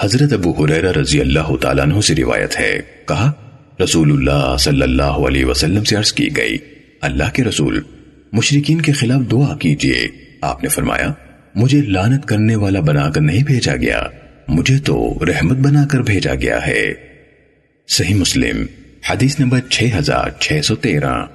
حضرت ابو حریرہ رضی اللہ تعالیٰ عنہ سے روایت ہے۔ کہا، رسول اللہ صلی اللہ علیہ وسلم سے عرض کی گئی، اللہ کے رسول مشرقین کے خلاف دعا کیجیے۔ آپ نے فرمایا، مجھے لانت کرنے والا بنا کر نہیں بھیجا گیا، مجھے تو رحمت بنا کر بھیجا گیا ہے۔ صحیح مسلم، حدیث نمبر 6613